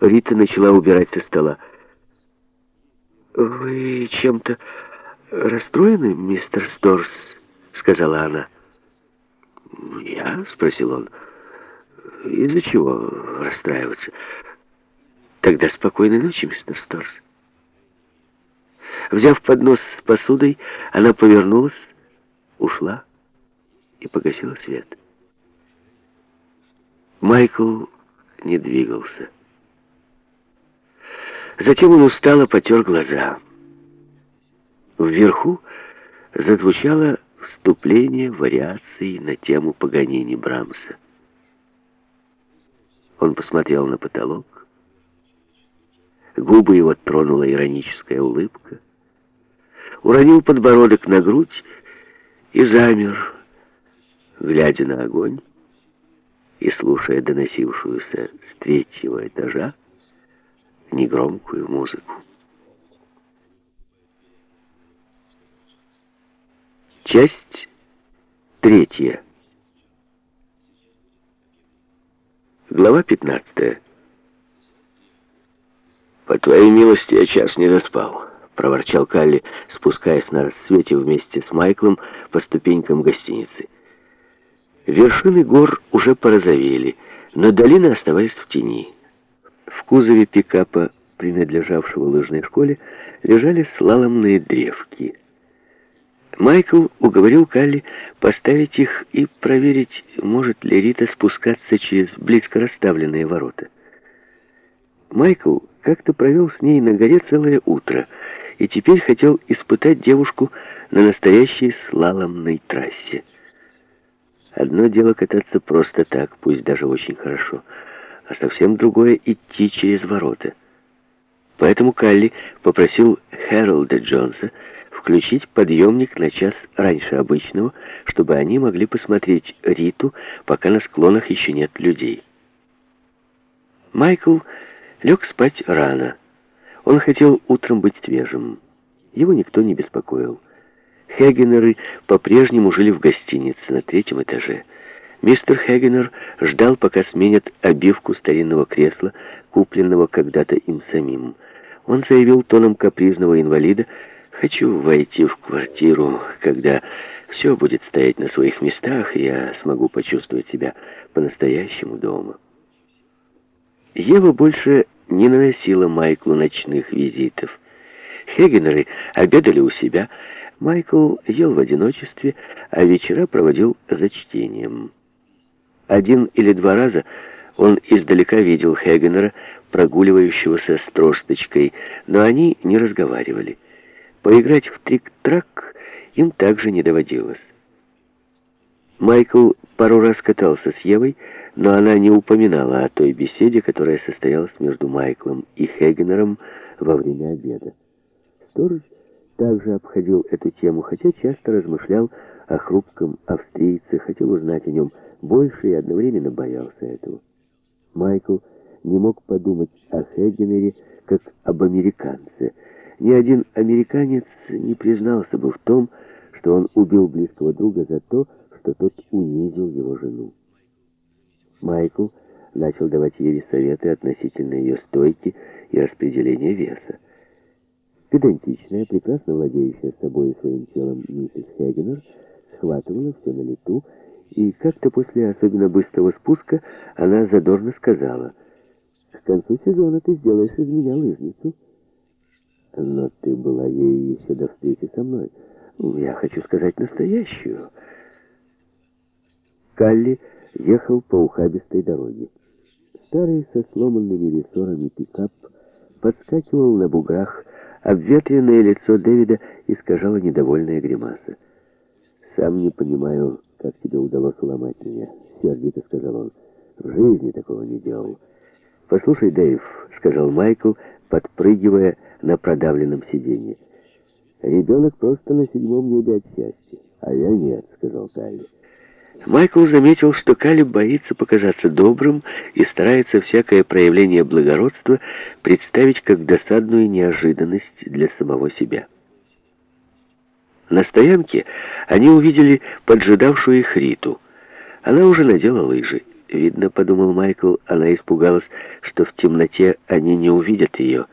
Рита начала убирать со стола. «Вы чем-то расстроены, мистер Сторс?» — сказала она. «Я?» — спросил он. «Из-за чего расстраиваться?» «Тогда спокойной ночи, мистер Сторс». Взяв поднос с посудой, она повернулась, ушла и погасила свет. Майкл не двигался. Затем он устало потер глаза. Вверху зазвучало вступление вариаций на тему Паганини Брамса. Он посмотрел на потолок. Губы его тронула ироническая улыбка. Уронил подбородок на грудь и замер, глядя на огонь и слушая доносившуюся с третьего этажа негромкую музыку. Часть третья. Глава пятнадцатая. «По твоей милости я час не доспал», — проворчал Калли, спускаясь на рассвете вместе с Майклом по ступенькам гостиницы. Вершины гор уже порозовели, но долины оставались в тени. Кузове пикапа, принадлежавшего лыжной школе, лежали слаломные древки. Майкл уговорил Калли поставить их и проверить, может ли Рита спускаться через близко расставленные ворота. Майкл как-то провел с ней на горе целое утро и теперь хотел испытать девушку на настоящей слаломной трассе. Одно дело кататься просто так, пусть даже очень хорошо, а совсем другое — идти через ворота. Поэтому Калли попросил Хэролда Джонса включить подъемник на час раньше обычного, чтобы они могли посмотреть Риту, пока на склонах еще нет людей. Майкл лег спать рано. Он хотел утром быть свежим. Его никто не беспокоил. Хегенеры по-прежнему жили в гостинице на третьем этаже. Мистер Хегенер ждал, пока сменят обивку старинного кресла, купленного когда-то им самим. Он заявил тоном капризного инвалида, «Хочу войти в квартиру, когда все будет стоять на своих местах, и я смогу почувствовать себя по-настоящему дома». Ева больше не наносила Майклу ночных визитов. Хегенеры обедали у себя, Майкл ел в одиночестве, а вечера проводил за чтением. Один или два раза он издалека видел Хегенера, прогуливающегося с тросточкой, но они не разговаривали. Поиграть в трик-трак им также не доводилось. Майкл пару раз катался с Евой, но она не упоминала о той беседе, которая состоялась между Майклом и Хегенером во время обеда. Сторож также обходил эту тему, хотя часто размышлял о хрупком австрийце, хотел узнать о нем больше и одновременно боялся этого. Майкл не мог подумать о Хегенере как об американце. Ни один американец не признался бы в том, что он убил близкого друга за то, что тот унизил его жену. Майкл начал давать ей советы относительно ее стойки и распределения веса. Педантичная, прекрасно владеющая собой и своим телом миссис Хегенер схватывала все на лету, и как-то после особенно быстрого спуска она задорно сказала, «К концу сезона ты сделаешь из меня лыжницу». «Но ты была ей еще до встречи со мной. Я хочу сказать настоящую». Калли ехал по ухабистой дороге. Старый со сломанными рессорами пикап подскакивал на буграх, Обветренное лицо Дэвида искажало недовольная гримаса. «Сам не понимаю, как тебе удалось уломать меня», — сердито сказал он. «В жизни такого не делал». «Послушай, Дэйв», — сказал Майкл, подпрыгивая на продавленном сиденье. «Ребенок просто на седьмом небе от счастья, а я нет», — сказал Калли. Майкл заметил, что Калиб боится показаться добрым и старается всякое проявление благородства представить как досадную неожиданность для самого себя. На стоянке они увидели поджидавшую их Риту. Она уже надела лыжи. Видно, подумал Майкл, она испугалась, что в темноте они не увидят ее.